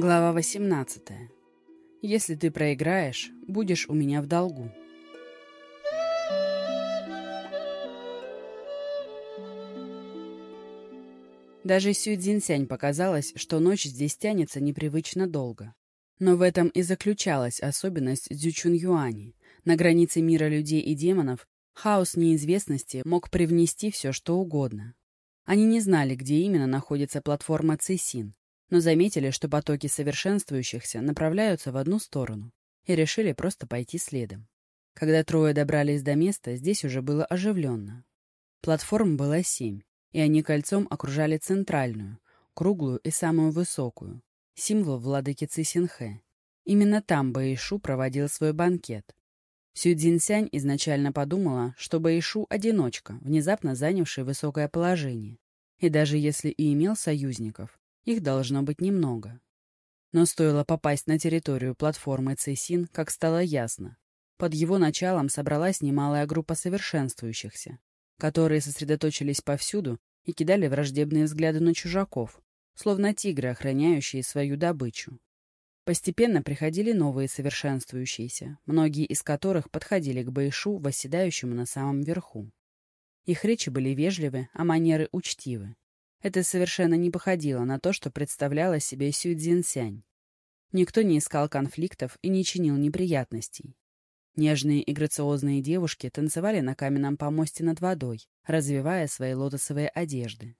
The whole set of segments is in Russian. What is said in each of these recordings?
Глава 18. Если ты проиграешь, будешь у меня в долгу. Даже Сю Цзиньсянь показалось, что ночь здесь тянется непривычно долго. Но в этом и заключалась особенность Дзючун Юани. На границе мира людей и демонов хаос неизвестности мог привнести все, что угодно. Они не знали, где именно находится платформа Цисин, но заметили, что потоки совершенствующихся направляются в одну сторону, и решили просто пойти следом. Когда трое добрались до места, здесь уже было оживленно. Платформ было семь, и они кольцом окружали центральную, круглую и самую высокую, символ владыки Цисинхэ. Именно там Бэйшу проводил свой банкет. Сю Цзиньсянь изначально подумала, что Бэйшу — одиночка, внезапно занявший высокое положение. И даже если и имел союзников, их должно быть немного. Но стоило попасть на территорию платформы Цейсин, как стало ясно. Под его началом собралась немалая группа совершенствующихся, которые сосредоточились повсюду и кидали враждебные взгляды на чужаков, словно тигры, охраняющие свою добычу. Постепенно приходили новые совершенствующиеся, многие из которых подходили к Бэйшу, восседающему на самом верху. Их речи были вежливы, а манеры учтивы. Это совершенно не походило на то, что представляла себе Сю Цзиньсянь. Никто не искал конфликтов и не чинил неприятностей. Нежные и грациозные девушки танцевали на каменном помосте над водой, развивая свои лотосовые одежды.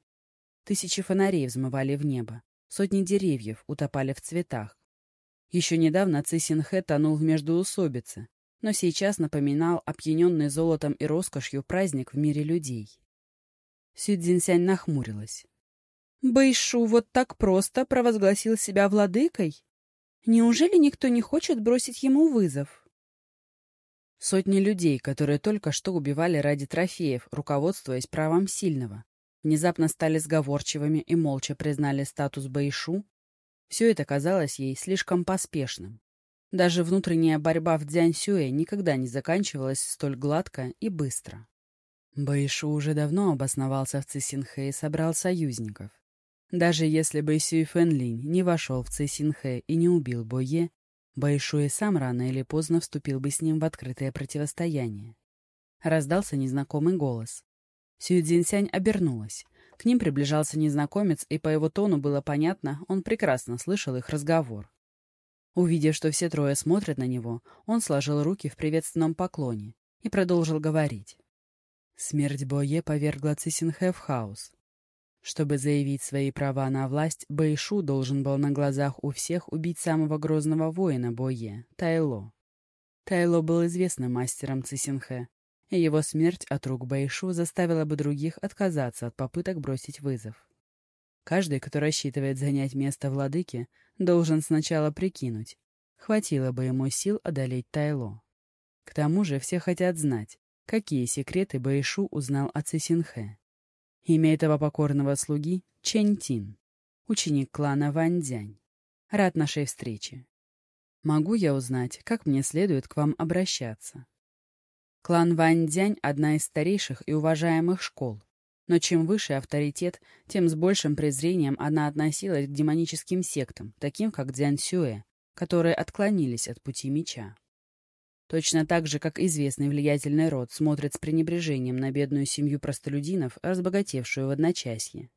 Тысячи фонарей взмывали в небо, сотни деревьев утопали в цветах. Еще недавно Цисинхэ тонул в междоусобице, но сейчас напоминал опьяненный золотом и роскошью праздник в мире людей. Сюдзинсянь нахмурилась. Бэйшу вот так просто провозгласил себя владыкой? Неужели никто не хочет бросить ему вызов? Сотни людей, которые только что убивали ради трофеев, руководствуясь правом сильного, внезапно стали сговорчивыми и молча признали статус Бэйшу, все это казалось ей слишком поспешным. Даже внутренняя борьба в Дзяньсюэ никогда не заканчивалась столь гладко и быстро. Бэйшу уже давно обосновался в Цисинхэ и собрал союзников. Даже если бы Сюй Фэнлинь не вошел в Цисинхэ и не убил Бое, Бэйшу и сам рано или поздно вступил бы с ним в открытое противостояние. Раздался незнакомый голос. Сюй Цзиньсянь обернулась. К ним приближался незнакомец, и по его тону было понятно, он прекрасно слышал их разговор. Увидев, что все трое смотрят на него, он сложил руки в приветственном поклоне и продолжил говорить. Смерть Бое повергла Цисинхэ в хаос. Чтобы заявить свои права на власть, Бэйшу должен был на глазах у всех убить самого грозного воина Бое — Тайло. Тайло был известным мастером Цисинхэ, и его смерть от рук Бэйшу заставила бы других отказаться от попыток бросить вызов. Каждый, кто рассчитывает занять место владыки, должен сначала прикинуть, хватило бы ему сил одолеть Тайло. К тому же все хотят знать, Какие секреты Бэйшу узнал о Цисинхэ? Имя этого покорного слуги — Чэнь ученик клана Ваньцзянь. Рад нашей встрече. Могу я узнать, как мне следует к вам обращаться? Клан Ваньцзянь — одна из старейших и уважаемых школ, но чем выше авторитет, тем с большим презрением она относилась к демоническим сектам, таким как Дзян Сюэ, которые отклонились от пути меча. Точно так же, как известный влиятельный род смотрит с пренебрежением на бедную семью простолюдинов, разбогатевшую в одночасье.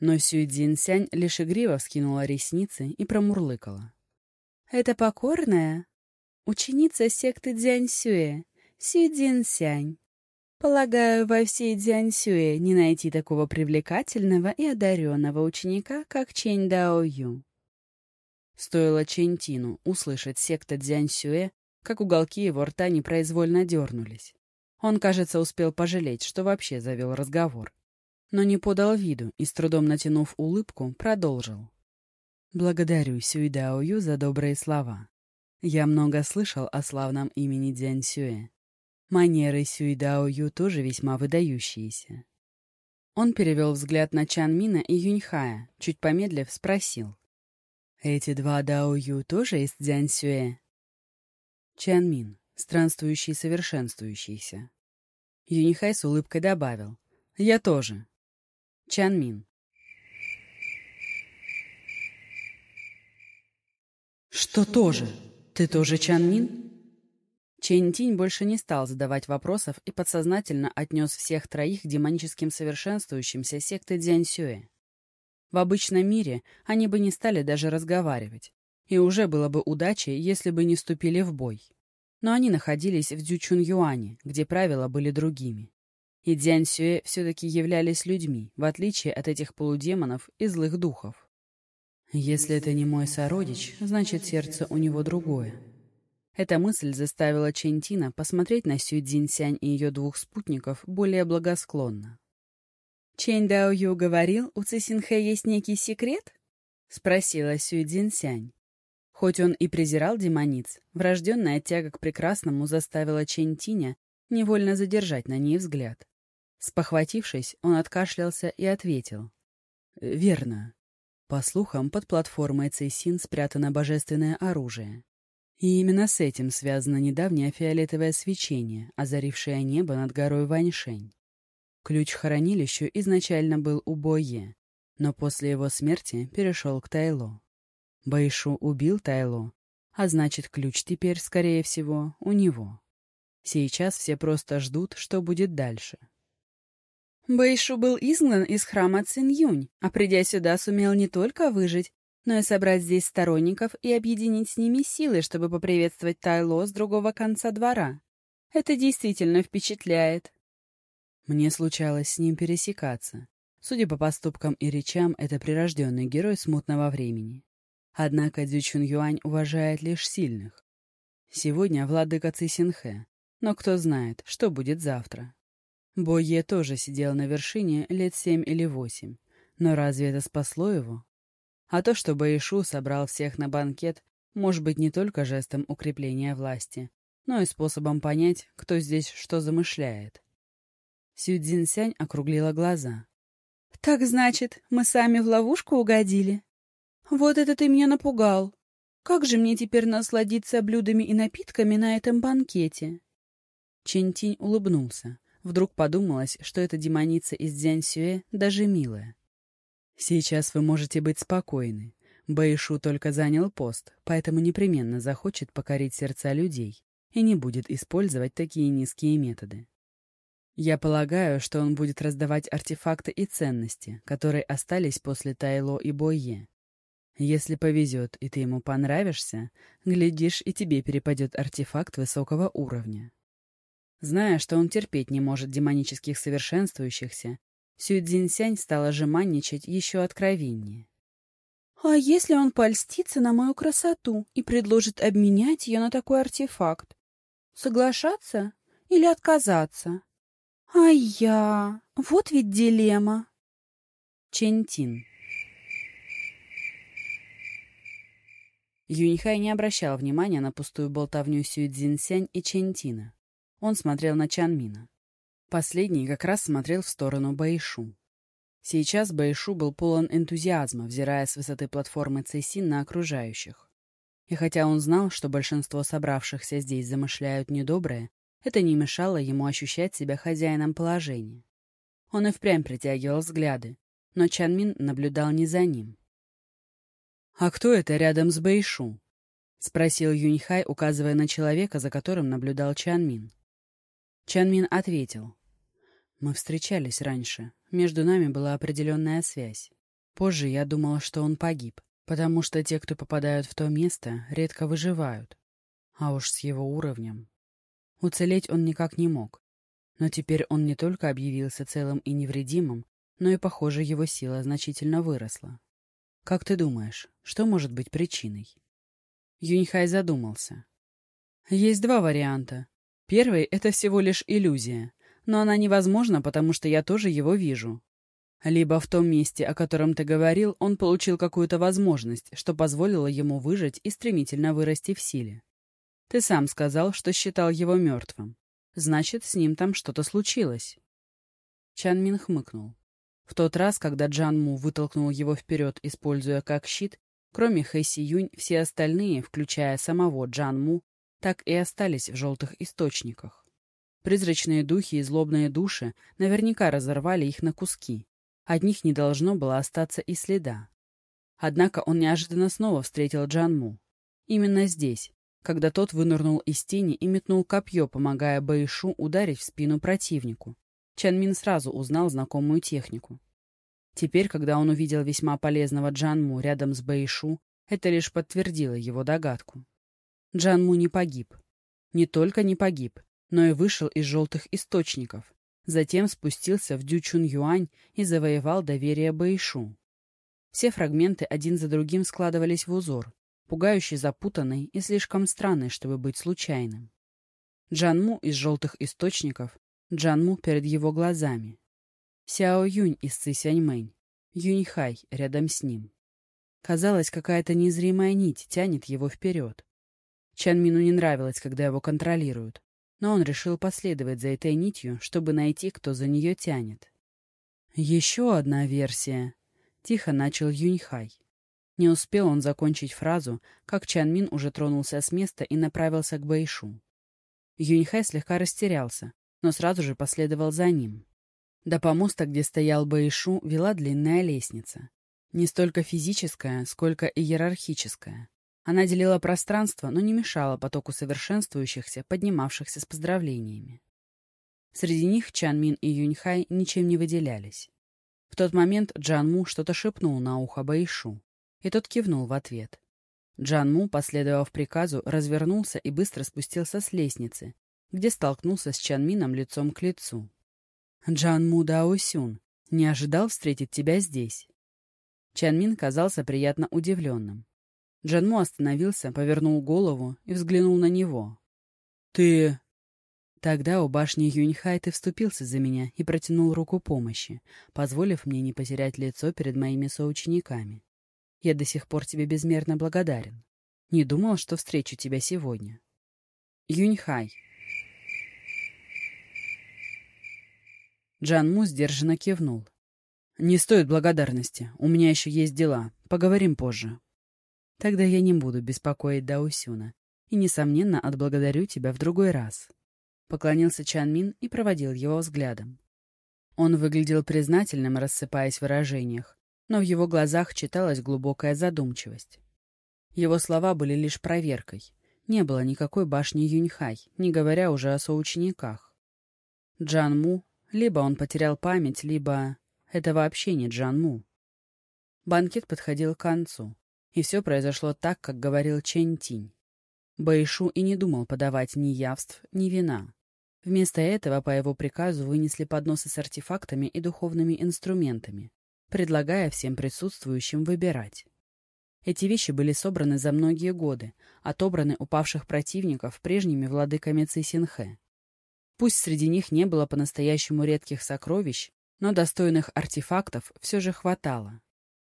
Но Сюй Цзиньсянь лишь игриво вскинула ресницы и промурлыкала. «Это покорная? Ученица секты Дзяньсюэ, Сюй Цзиньсянь. Полагаю, во всей Дзяньсюэ не найти такого привлекательного и одаренного ученика, как Чэнь Дао Ю». Стоило Чэнь Тину услышать секта Дзяньсюэ, как уголки его рта непроизвольно дернулись. Он, кажется, успел пожалеть, что вообще завел разговор. Но не подал виду и, с трудом натянув улыбку, продолжил. «Благодарю Сюйдаою за добрые слова. Я много слышал о славном имени Дзянь Сюэ. Манеры Сюйдаою тоже весьма выдающиеся». Он перевел взгляд на Чан Мина и Юньхая, чуть помедлив, спросил. «Эти два Даою тоже из Дзянь Сюэ?» Чанмин, странствующий совершенствующийся. Юнихай с улыбкой добавил. «Я тоже». Чанмин. «Что тоже? Ты тоже Чанмин?» Чэнь Тинь больше не стал задавать вопросов и подсознательно отнес всех троих к демоническим совершенствующимся секты Дзяньсюэ. В обычном мире они бы не стали даже разговаривать, и уже было бы удачей, если бы не вступили в бой. Но они находились в Дзючун-Юане, где правила были другими. И Дзяньсюэ все-таки являлись людьми, в отличие от этих полудемонов и злых духов. «Если это не мой сородич, значит, сердце у него другое», эта мысль заставила Чентина посмотреть на Сю Цзиньсянь и ее двух спутников более благосклонно. «Чэнь Дао Ю говорил, у Цисинхэ есть некий секрет?» — спросила Сю Цзиньсянь. Хоть он и презирал демониц, врожденная тяга к прекрасному заставила Чэнь Тиня невольно задержать на ней взгляд. Спохватившись, он откашлялся и ответил. «Верно. По слухам, под платформой Цейсин спрятано божественное оружие. И именно с этим связано недавнее фиолетовое свечение, озарившее небо над горой Ваньшень. Ключ к хранилищу изначально был у Бое, но после его смерти перешел к Тайло. Бэйшу убил Тайло, а значит, ключ теперь, скорее всего, у него. Сейчас все просто ждут, что будет дальше. Бэйшу был изгнан из храма Цинь-Юнь, а придя сюда сумел не только выжить, но и собрать здесь сторонников и объединить с ними силы, чтобы поприветствовать Тайло с другого конца двора. Это действительно впечатляет. Мне случалось с ним пересекаться. Судя по поступкам и речам, это прирожденный герой смутного времени. Однако Дзючун Юань уважает лишь сильных. Сегодня владыка Цисинхэ, но кто знает, что будет завтра. Бое тоже сидел на вершине лет семь или восемь, но разве это спасло его? А то, что Баишу собрал всех на банкет, может быть не только жестом укрепления власти, но и способом понять, кто здесь что замышляет. Сю Цзиньсянь округлила глаза. «Так значит, мы сами в ловушку угодили? Вот это ты меня напугал. Как же мне теперь насладиться блюдами и напитками на этом банкете?» Чентинь улыбнулся. Вдруг подумалось, что эта демоница из Дзяньсюэ даже милая. Сейчас вы можете быть спокойны. Бэйшу только занял пост, поэтому непременно захочет покорить сердца людей и не будет использовать такие низкие методы. Я полагаю, что он будет раздавать артефакты и ценности, которые остались после Тайло и Бойе. Если повезет, и ты ему понравишься, глядишь, и тебе перепадет артефакт высокого уровня. Зная, что он терпеть не может демонических совершенствующихся, Сюэцзинсянь стала жеманничать еще откровеннее. «А если он польстится на мою красоту и предложит обменять ее на такой артефакт? Соглашаться или отказаться? А я... Вот ведь дилемма!» Чентин Юньхай не обращал внимания на пустую болтовню Сюэцзинсянь и Чентина. Он смотрел на Чанмина. Последний как раз смотрел в сторону Бэйшу. Сейчас Бэйшу был полон энтузиазма, взирая с высоты платформы Цейсин на окружающих. И хотя он знал, что большинство собравшихся здесь замышляют недоброе, это не мешало ему ощущать себя хозяином положения. Он и впрямь притягивал взгляды, но Чанмин наблюдал не за ним. «А кто это рядом с Бэйшу?» — спросил Юньхай, указывая на человека, за которым наблюдал Чанмин. Чанмин ответил. «Мы встречались раньше. Между нами была определенная связь. Позже я думала, что он погиб, потому что те, кто попадают в то место, редко выживают. А уж с его уровнем. Уцелеть он никак не мог. Но теперь он не только объявился целым и невредимым, но и, похоже, его сила значительно выросла. Как ты думаешь, что может быть причиной?» Юньхай задумался. «Есть два варианта. Первый — это всего лишь иллюзия, но она невозможна, потому что я тоже его вижу. Либо в том месте, о котором ты говорил, он получил какую-то возможность, что позволило ему выжить и стремительно вырасти в силе. Ты сам сказал, что считал его мертвым. Значит, с ним там что-то случилось. Чан Мин хмыкнул. В тот раз, когда Джан Му вытолкнул его вперед, используя как щит, кроме Хэси Юнь, все остальные, включая самого Джан Му, так и остались в желтых источниках. Призрачные духи и злобные души наверняка разорвали их на куски. От них не должно было остаться и следа. Однако он неожиданно снова встретил Джанму. Именно здесь, когда тот вынырнул из тени и метнул копье, помогая Бэйшу ударить в спину противнику. Чан Мин сразу узнал знакомую технику. Теперь, когда он увидел весьма полезного Джанму рядом с Бэйшу, это лишь подтвердило его догадку. Джанму не погиб. Не только не погиб, но и вышел из желтых источников. Затем спустился в Дючун-Юань и завоевал доверие Бэйшу. Все фрагменты один за другим складывались в узор, пугающе запутанный и слишком странный, чтобы быть случайным. Джанму из желтых источников, Джанму перед его глазами. Сяо Юнь из Цисяньмэнь, Юньхай рядом с ним. Казалось, какая-то незримая нить тянет его вперед. Чанмину не нравилось, когда его контролируют, но он решил последовать за этой нитью, чтобы найти, кто за нее тянет. «Еще одна версия», — тихо начал Юньхай. Не успел он закончить фразу, как Чан Мин уже тронулся с места и направился к Бэйшу. Юньхай слегка растерялся, но сразу же последовал за ним. До помоста, где стоял Бэйшу, вела длинная лестница. Не столько физическая, сколько иерархическая. Она делила пространство, но не мешала потоку совершенствующихся, поднимавшихся с поздравлениями. Среди них Чан Мин и Юньхай ничем не выделялись. В тот момент Джан Му что-то шепнул на ухо Бэйшу и тот кивнул в ответ. Джан Му, последовав приказу, развернулся и быстро спустился с лестницы, где столкнулся с Чан Мином лицом к лицу. «Джан Му Даосюн, не ожидал встретить тебя здесь». Чан Мин казался приятно удивленным. Джан Му остановился, повернул голову и взглянул на него. «Ты...» Тогда у башни Юньхай ты вступился за меня и протянул руку помощи, позволив мне не потерять лицо перед моими соучениками. Я до сих пор тебе безмерно благодарен. Не думал, что встречу тебя сегодня. Юньхай. Джан Му сдержанно кивнул. «Не стоит благодарности. У меня еще есть дела. Поговорим позже». «Тогда я не буду беспокоить Даусюна. И, несомненно, отблагодарю тебя в другой раз». Поклонился Чан Мин и проводил его взглядом. Он выглядел признательным, рассыпаясь в выражениях, но в его глазах читалась глубокая задумчивость. Его слова были лишь проверкой. Не было никакой башни Юньхай, не говоря уже о соучениках. Джан Му, либо он потерял память, либо... Это вообще не Джан Му. Банкет подходил к концу, и все произошло так, как говорил Чэнь Тинь. Бэйшу и не думал подавать ни явств, ни вина. Вместо этого по его приказу вынесли подносы с артефактами и духовными инструментами, предлагая всем присутствующим выбирать. Эти вещи были собраны за многие годы, отобраны у павших противников прежними владыками Цисинхэ. Пусть среди них не было по-настоящему редких сокровищ, но достойных артефактов все же хватало.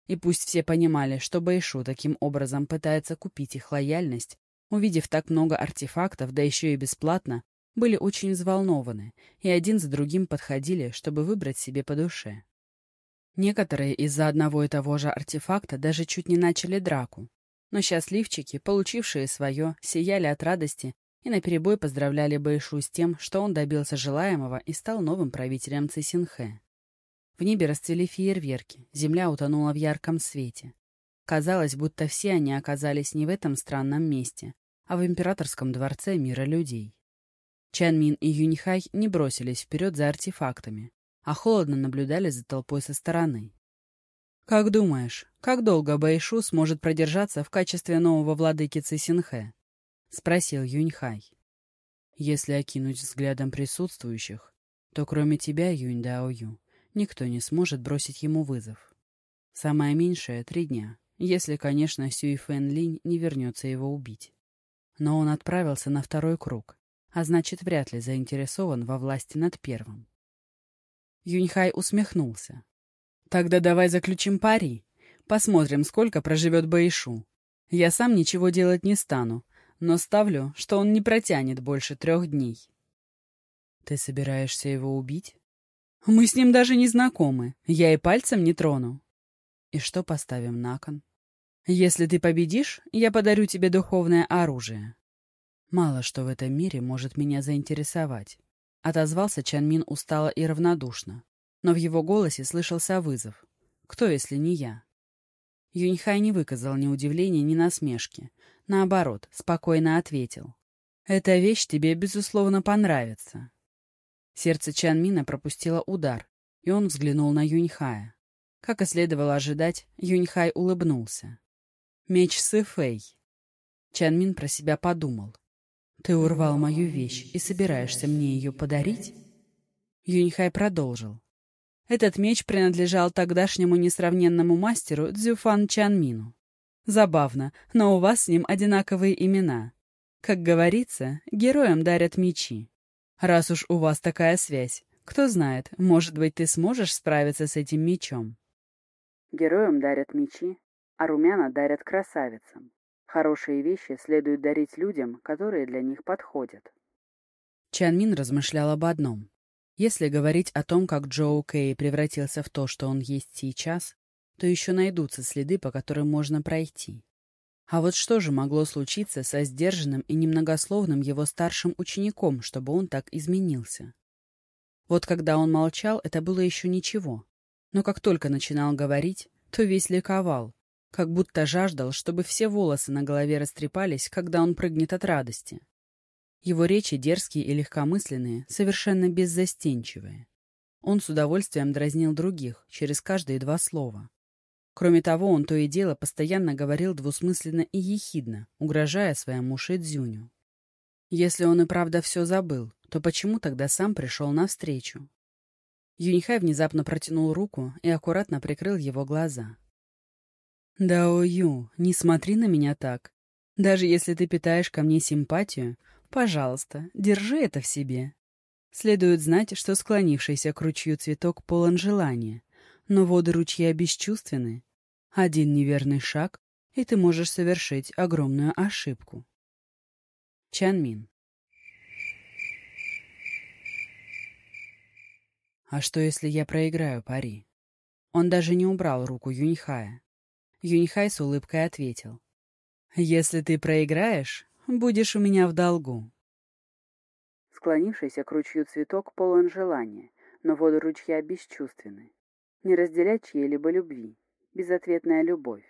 И пусть все понимали, что Бэйшу таким образом пытается купить их лояльность, увидев так много артефактов, да еще и бесплатно, были очень взволнованы и один за другим подходили, чтобы выбрать себе по душе. Некоторые из-за одного и того же артефакта даже чуть не начали драку. Но счастливчики, получившие свое, сияли от радости и наперебой поздравляли Бэйшу с тем, что он добился желаемого и стал новым правителем Цисинхэ. В небе расцвели фейерверки, земля утонула в ярком свете. Казалось, будто все они оказались не в этом странном месте, а в императорском дворце мира людей. Чан Мин и Юньхай не бросились вперед за артефактами, а холодно наблюдали за толпой со стороны. «Как думаешь, как долго Бэйшу сможет продержаться в качестве нового владыки Цисинхэ?» — спросил Юньхай. «Если окинуть взглядом присутствующих, то кроме тебя, Юнь Даою, никто не сможет бросить ему вызов. Самое меньшее — три дня, если, конечно, Сюй Фэн Линь не вернется его убить. Но он отправился на второй круг, а значит, вряд ли заинтересован во власти над первым. Юньхай усмехнулся. «Тогда давай заключим пари. Посмотрим, сколько проживет Бэйшу. Я сам ничего делать не стану, но ставлю, что он не протянет больше трех дней». «Ты собираешься его убить?» «Мы с ним даже не знакомы. Я и пальцем не трону». «И что поставим на кон?» «Если ты победишь, я подарю тебе духовное оружие». «Мало что в этом мире может меня заинтересовать. Отозвался Чанмин устало и равнодушно, но в его голосе слышался вызов. «Кто, если не я?» Юньхай не выказал ни удивления, ни насмешки. Наоборот, спокойно ответил. «Эта вещь тебе, безусловно, понравится». Сердце Чанмина пропустило удар, и он взглянул на Юньхая. Как и следовало ожидать, Юньхай улыбнулся. «Меч Сыфэй». Чанмин про себя подумал. «Ты урвал мою вещь и собираешься мне ее подарить?» Юньхай продолжил. Этот меч принадлежал тогдашнему несравненному мастеру Цзюфан Чанмину. Забавно, но у вас с ним одинаковые имена. Как говорится, героям дарят мечи. Раз уж у вас такая связь, кто знает, может быть, ты сможешь справиться с этим мечом. Героям дарят мечи, а румяна дарят красавицам. Хорошие вещи следует дарить людям, которые для них подходят. Чанмин размышлял об одном. Если говорить о том, как Джоу Кэй превратился в то, что он есть сейчас, то еще найдутся следы, по которым можно пройти. А вот что же могло случиться со сдержанным и немногословным его старшим учеником, чтобы он так изменился? Вот когда он молчал, это было еще ничего. Но как только начинал говорить, то весь ликовал, как будто жаждал, чтобы все волосы на голове растрепались, когда он прыгнет от радости. Его речи дерзкие и легкомысленные, совершенно беззастенчивые. Он с удовольствием дразнил других через каждые два слова. Кроме того, он то и дело постоянно говорил двусмысленно и ехидно, угрожая своему Шэдзюню. Если он и правда все забыл, то почему тогда сам пришел навстречу? Юньхай внезапно протянул руку и аккуратно прикрыл его глаза. «Дао Ю, не смотри на меня так. Даже если ты питаешь ко мне симпатию, Пожалуйста, держи это в себе. Следует знать, что склонившийся к ручью цветок полон желания, но воды ручья бесчувственны. Один неверный шаг, и ты можешь совершить огромную ошибку. Чанмин А что, если я проиграю пари? Он даже не убрал руку Юньхая. Юньхай с улыбкой ответил. «Если ты проиграешь, Будешь у меня в долгу. Склонившийся к ручью цветок полон желания, но воды ручья бесчувственны. Не разделять чьей-либо любви. Безответная любовь.